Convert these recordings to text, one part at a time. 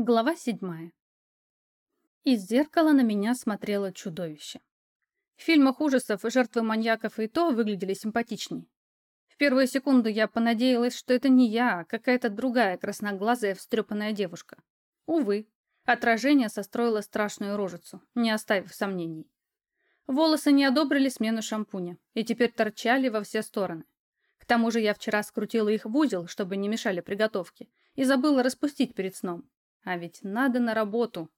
Глава седьмая. Из зеркала на меня смотрело чудовище. В фильмах ужасов жертвы маньяков и то выглядели симпатичнее. В первую секунду я понадеялась, что это не я, а какая-то другая красноглазая встрепанная девушка. Увы, отражение состроило страшную рожицу, не оставив сомнений. Волосы не одобрили смену шампуня и теперь торчали во все стороны. К тому же я вчера скрутила их в узел, чтобы не мешали приготовке, и забыла распустить перед сном. А ведь надо на работу.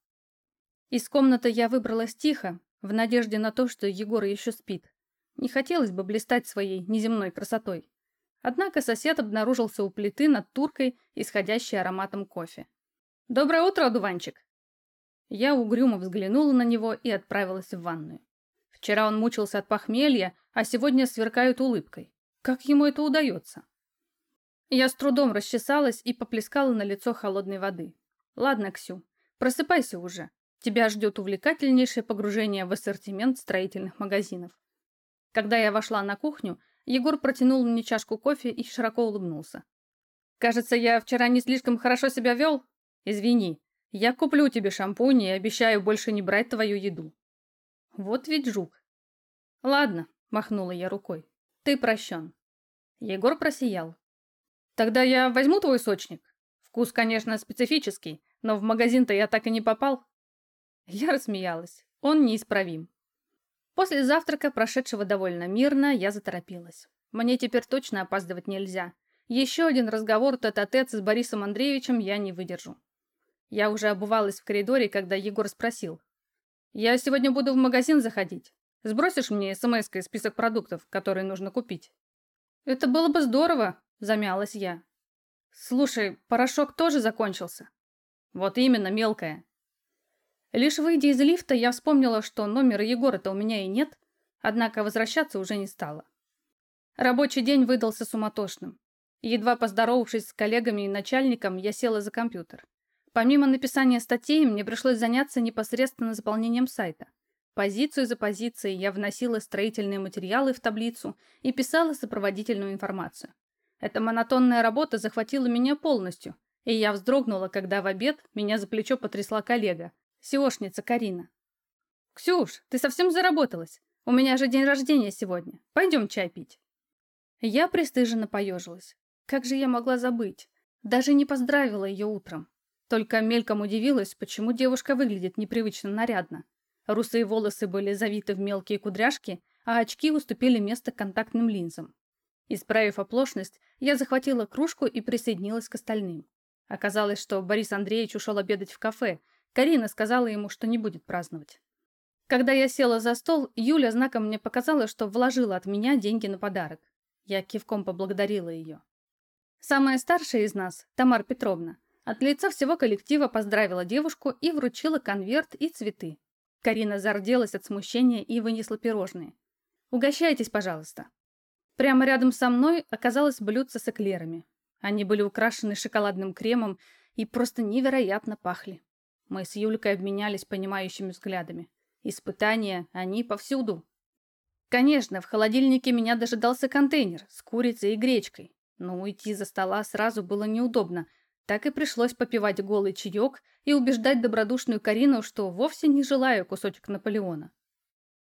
Из комнаты я выбралась тихо, в надежде на то, что Егор еще спит. Не хотелось бы блистать своей неземной красотой. Однако сосед обнаружился у плиты над туркой, исходящей ароматом кофе. «Доброе утро, одуванчик!» Я угрюмо взглянула на него и отправилась в ванную. Вчера он мучился от похмелья, а сегодня сверкает улыбкой. Как ему это удается? Я с трудом расчесалась и поплескала на лицо холодной воды. Ладно, Ксю, просыпайся уже. Тебя ждет увлекательнейшее погружение в ассортимент строительных магазинов. Когда я вошла на кухню, Егор протянул мне чашку кофе и широко улыбнулся. «Кажется, я вчера не слишком хорошо себя вел? Извини, я куплю тебе шампунь и обещаю больше не брать твою еду». Вот ведь жук. «Ладно», — махнула я рукой, — «ты прощен». Егор просиял. «Тогда я возьму твой сочник. Вкус, конечно, специфический, но в магазин-то я так и не попал. Я рассмеялась. Он неисправим. После завтрака, прошедшего довольно мирно, я заторопилась. Мне теперь точно опаздывать нельзя. Еще один разговор тет-а-тет с Борисом Андреевичем я не выдержу. Я уже обувалась в коридоре, когда Егор спросил. «Я сегодня буду в магазин заходить. Сбросишь мне смс-кой список продуктов, которые нужно купить?» «Это было бы здорово», — замялась я. Слушай, порошок тоже закончился. Вот именно, мелкая. Лишь выйдя из лифта, я вспомнила, что номера Егора-то у меня и нет, однако возвращаться уже не стала. Рабочий день выдался суматошным. Едва поздоровавшись с коллегами и начальником, я села за компьютер. Помимо написания статей, мне пришлось заняться непосредственно заполнением сайта. Позицию за позицией я вносила строительные материалы в таблицу и писала сопроводительную информацию. Эта монотонная работа захватила меня полностью, и я вздрогнула, когда в обед меня за плечо потрясла коллега, сеошница Карина. «Ксюш, ты совсем заработалась? У меня же день рождения сегодня. Пойдем чай пить». Я пристыженно поежилась. Как же я могла забыть? Даже не поздравила ее утром. Только мельком удивилась, почему девушка выглядит непривычно нарядно. Русые волосы были завиты в мелкие кудряшки, а очки уступили место контактным линзам. Исправив оплошность, я захватила кружку и присоединилась к остальным. Оказалось, что Борис Андреевич ушел обедать в кафе. Карина сказала ему, что не будет праздновать. Когда я села за стол, Юля знаком мне показала, что вложила от меня деньги на подарок. Я кивком поблагодарила ее. Самая старшая из нас, Тамара Петровна, от лица всего коллектива поздравила девушку и вручила конверт и цветы. Карина зарделась от смущения и вынесла пирожные. «Угощайтесь, пожалуйста». Прямо рядом со мной оказалось блюдце с эклерами. Они были украшены шоколадным кремом и просто невероятно пахли. Мы с Юлькой обменялись понимающими взглядами. Испытания, они повсюду. Конечно, в холодильнике меня дожидался контейнер с курицей и гречкой, но уйти за стола сразу было неудобно, так и пришлось попивать голый чаек и убеждать добродушную Карину, что вовсе не желаю кусочек Наполеона.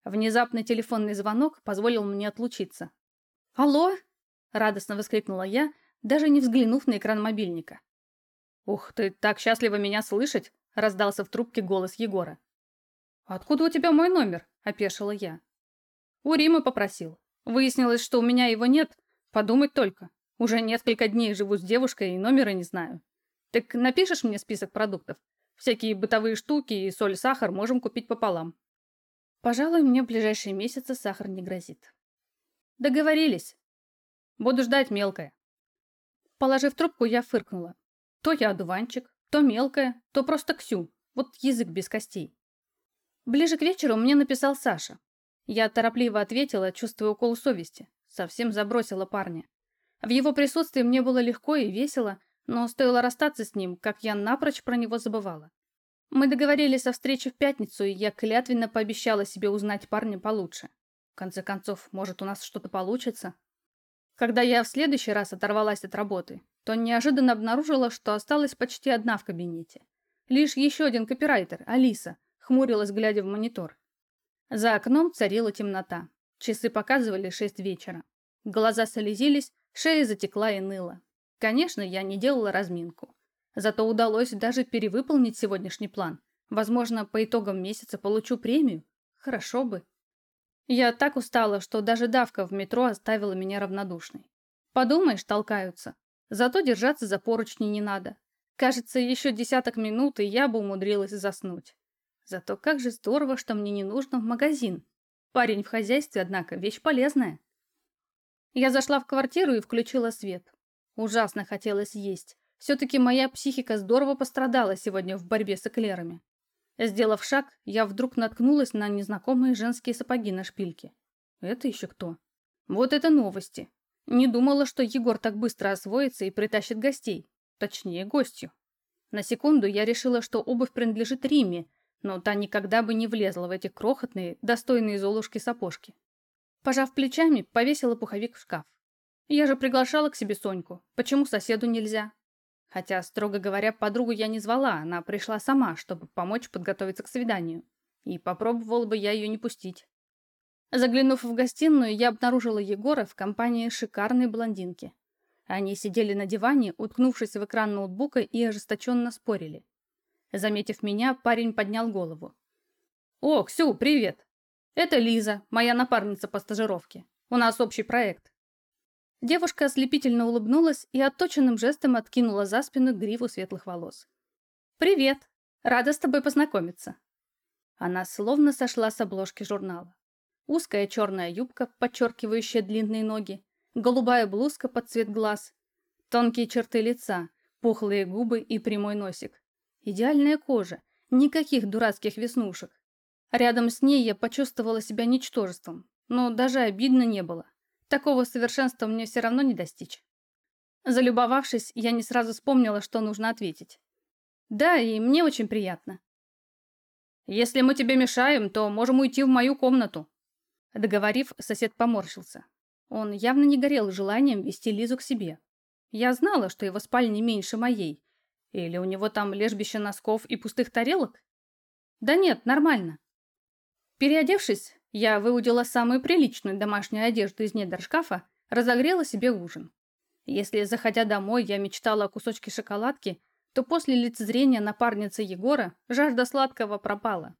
Внезапный телефонный звонок позволил мне отлучиться, «Алло!» — радостно воскликнула я, даже не взглянув на экран мобильника. «Ух, ты так счастлива меня слышать!» — раздался в трубке голос Егора. «Откуда у тебя мой номер?» — опешила я. «У Римы попросил. Выяснилось, что у меня его нет. Подумать только. Уже несколько дней живу с девушкой и номера не знаю. Так напишешь мне список продуктов? Всякие бытовые штуки и соль-сахар можем купить пополам». Пожалуй, мне в ближайшие месяцы сахар не грозит. Договорились. Буду ждать мелкое. Положив трубку, я фыркнула. То я одуванчик, то мелкая, то просто Ксю. Вот язык без костей. Ближе к вечеру мне написал Саша. Я торопливо ответила, чувствуя укол совести. Совсем забросила парня. В его присутствии мне было легко и весело, но стоило расстаться с ним, как я напрочь про него забывала. Мы договорились о встрече в пятницу, и я клятвенно пообещала себе узнать парня получше. В конце концов, может, у нас что-то получится? Когда я в следующий раз оторвалась от работы, то неожиданно обнаружила, что осталась почти одна в кабинете. Лишь еще один копирайтер, Алиса, хмурилась, глядя в монитор. За окном царила темнота. Часы показывали шесть вечера. Глаза слезились, шея затекла и ныла. Конечно, я не делала разминку. Зато удалось даже перевыполнить сегодняшний план. Возможно, по итогам месяца получу премию. Хорошо бы. Я так устала, что даже давка в метро оставила меня равнодушной. Подумаешь, толкаются. Зато держаться за поручни не надо. Кажется, еще десяток минут, и я бы умудрилась заснуть. Зато как же здорово, что мне не нужно в магазин. Парень в хозяйстве, однако, вещь полезная. Я зашла в квартиру и включила свет. Ужасно хотелось есть. Все-таки моя психика здорово пострадала сегодня в борьбе с эклерами. Сделав шаг, я вдруг наткнулась на незнакомые женские сапоги на шпильке. Это еще кто? Вот это новости. Не думала, что Егор так быстро освоится и притащит гостей. Точнее, гостью. На секунду я решила, что обувь принадлежит Риме, но та никогда бы не влезла в эти крохотные, достойные Золушки сапожки. Пожав плечами, повесила пуховик в шкаф. Я же приглашала к себе Соньку. Почему соседу нельзя? Хотя, строго говоря, подругу я не звала, она пришла сама, чтобы помочь подготовиться к свиданию. И попробовала бы я ее не пустить. Заглянув в гостиную, я обнаружила Егора в компании шикарной блондинки. Они сидели на диване, уткнувшись в экран ноутбука и ожесточенно спорили. Заметив меня, парень поднял голову. «О, Ксю, привет! Это Лиза, моя напарница по стажировке. У нас общий проект». Девушка ослепительно улыбнулась и отточенным жестом откинула за спину гриву светлых волос. «Привет! Рада с тобой познакомиться!» Она словно сошла с обложки журнала. Узкая черная юбка, подчеркивающая длинные ноги, голубая блузка под цвет глаз, тонкие черты лица, пухлые губы и прямой носик. Идеальная кожа, никаких дурацких веснушек. Рядом с ней я почувствовала себя ничтожеством, но даже обидно не было. Такого совершенства мне все равно не достичь. Залюбовавшись, я не сразу вспомнила, что нужно ответить. Да, и мне очень приятно. Если мы тебе мешаем, то можем уйти в мою комнату. Договорив, сосед поморщился. Он явно не горел желанием вести Лизу к себе. Я знала, что его спальня меньше моей, или у него там лежбище носков и пустых тарелок? Да нет, нормально. Переодевшись, я выудила самую приличную домашнюю одежду из недр шкафа, разогрела себе ужин. Если, заходя домой, я мечтала о кусочке шоколадки, то после лицезрения напарницы Егора жажда сладкого пропала.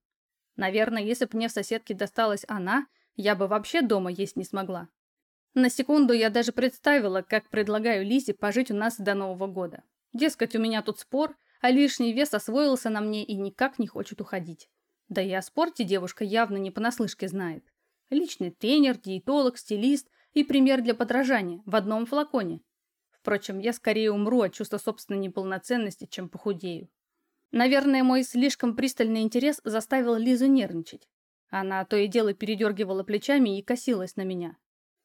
Наверное, если бы мне в соседке досталась она, я бы вообще дома есть не смогла. На секунду я даже представила, как предлагаю Лизе пожить у нас до Нового года. Дескать, у меня тут спор, а лишний вес освоился на мне и никак не хочет уходить. Да и о спорте девушка явно не понаслышке знает. Личный тренер, диетолог, стилист и пример для подражания в одном флаконе. Впрочем, я скорее умру от чувства собственной неполноценности, чем похудею. Наверное, мой слишком пристальный интерес заставил Лизу нервничать. Она то и дело передергивала плечами и косилась на меня.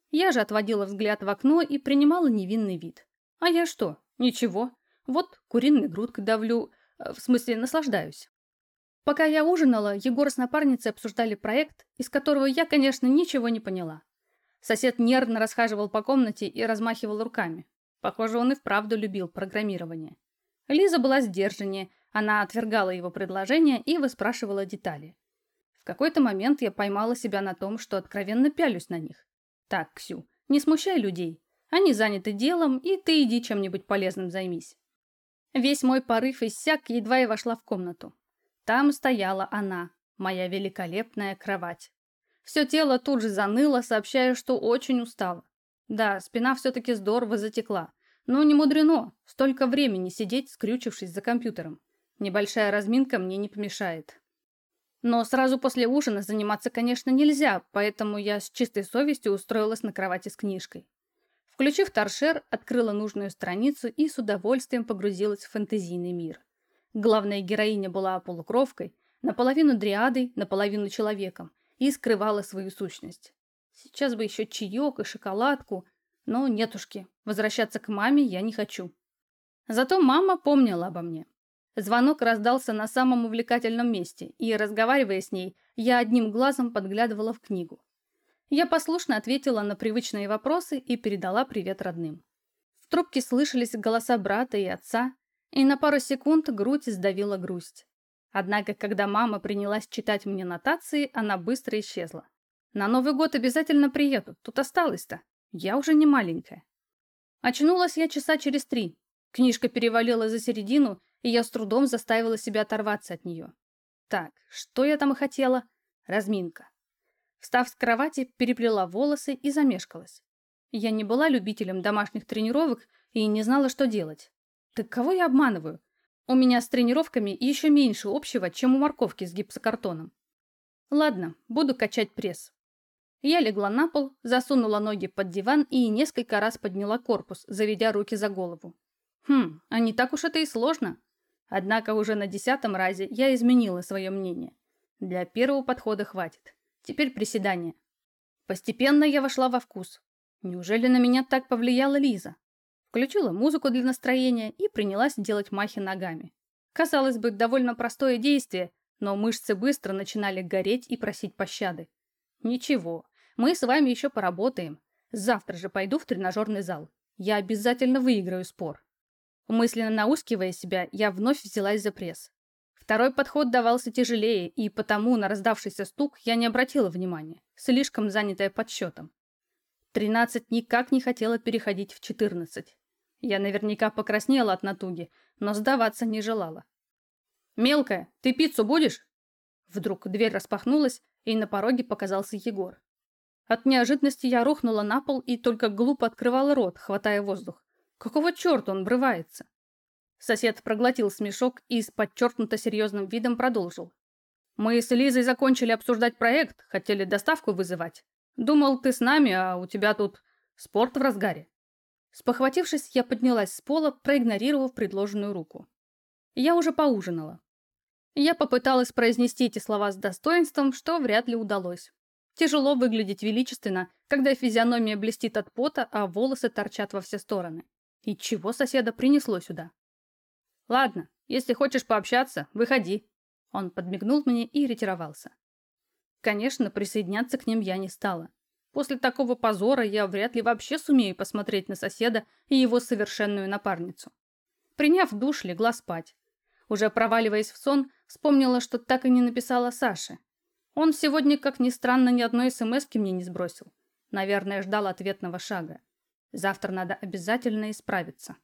Я же отводила взгляд в окно и принимала невинный вид. А я что? Ничего. Вот куриной грудкой давлю, э, в смысле наслаждаюсь. Пока я ужинала, Егор с напарницей обсуждали проект, из которого я, конечно, ничего не поняла. Сосед нервно расхаживал по комнате и размахивал руками. Похоже, он и вправду любил программирование. Лиза была сдержаннее, она отвергала его предложения и выспрашивала детали. В какой-то момент я поймала себя на том, что откровенно пялюсь на них. Так, Ксю, не смущай людей. Они заняты делом, и ты иди чем-нибудь полезным займись. Весь мой порыв иссяк, едва я вошла в комнату. Там стояла она, моя великолепная кровать. Все тело тут же заныло, сообщая, что очень устала. Да, спина все-таки здорово затекла. Но не мудрено, столько времени сидеть, скрючившись за компьютером. Небольшая разминка мне не помешает. Но сразу после ужина заниматься, конечно, нельзя, поэтому я с чистой совестью устроилась на кровати с книжкой. Включив торшер, открыла нужную страницу и с удовольствием погрузилась в фэнтезийный мир. Главная героиня была полукровкой, наполовину дриадой, наполовину человеком, и скрывала свою сущность. Сейчас бы еще чаек и шоколадку, но нетушки, возвращаться к маме я не хочу. Зато мама помнила обо мне. Звонок раздался на самом увлекательном месте, и, разговаривая с ней, я одним глазом подглядывала в книгу. Я послушно ответила на привычные вопросы и передала привет родным. В трубке слышались голоса брата и отца. И на пару секунд грудь сдавила грусть. Однако, когда мама принялась читать мне нотации, она быстро исчезла. На Новый год обязательно приеду, тут осталось-то. Я уже не маленькая. Очнулась я часа через три. Книжка перевалила за середину, и я с трудом заставила себя оторваться от нее. Так, что я там хотела? Разминка. Встав с кровати, переплела волосы и замешкалась. Я не была любителем домашних тренировок и не знала, что делать. Так кого я обманываю? У меня с тренировками еще меньше общего, чем у морковки с гипсокартоном. Ладно, буду качать пресс. Я легла на пол, засунула ноги под диван и несколько раз подняла корпус, заведя руки за голову. Хм, а не так уж это и сложно. Однако уже на десятом разе я изменила свое мнение. Для первого подхода хватит. Теперь приседания. Постепенно я вошла во вкус. Неужели на меня так повлияла Лиза? Включила музыку для настроения и принялась делать махи ногами. Казалось бы, довольно простое действие, но мышцы быстро начинали гореть и просить пощады. Ничего, мы с вами еще поработаем. Завтра же пойду в тренажерный зал. Я обязательно выиграю спор. Мысленно наускивая себя, я вновь взялась за пресс. Второй подход давался тяжелее, и потому на раздавшийся стук я не обратила внимания, слишком занятая подсчетом. Тринадцать никак не хотела переходить в четырнадцать. Я наверняка покраснела от натуги, но сдаваться не желала. «Мелкая, ты пиццу будешь?» Вдруг дверь распахнулась, и на пороге показался Егор. От неожиданности я рухнула на пол и только глупо открывала рот, хватая воздух. Какого черта он врывается? Сосед проглотил смешок и с подчеркнуто серьезным видом продолжил. «Мы с Лизой закончили обсуждать проект, хотели доставку вызывать. Думал, ты с нами, а у тебя тут спорт в разгаре». Спохватившись, я поднялась с пола, проигнорировав предложенную руку. Я уже поужинала. Я попыталась произнести эти слова с достоинством, что вряд ли удалось. Тяжело выглядеть величественно, когда физиономия блестит от пота, а волосы торчат во все стороны. И чего соседа принесло сюда? Ладно, если хочешь пообщаться, выходи. Он подмигнул мне и ретировался. Конечно, присоединяться к ним я не стала. После такого позора я вряд ли вообще сумею посмотреть на соседа и его совершенную напарницу. Приняв душ, легла спать. Уже проваливаясь в сон, вспомнила, что так и не написала Саше. Он сегодня, как ни странно, ни одной смс мне не сбросил. Наверное, ждал ответного шага. Завтра надо обязательно исправиться.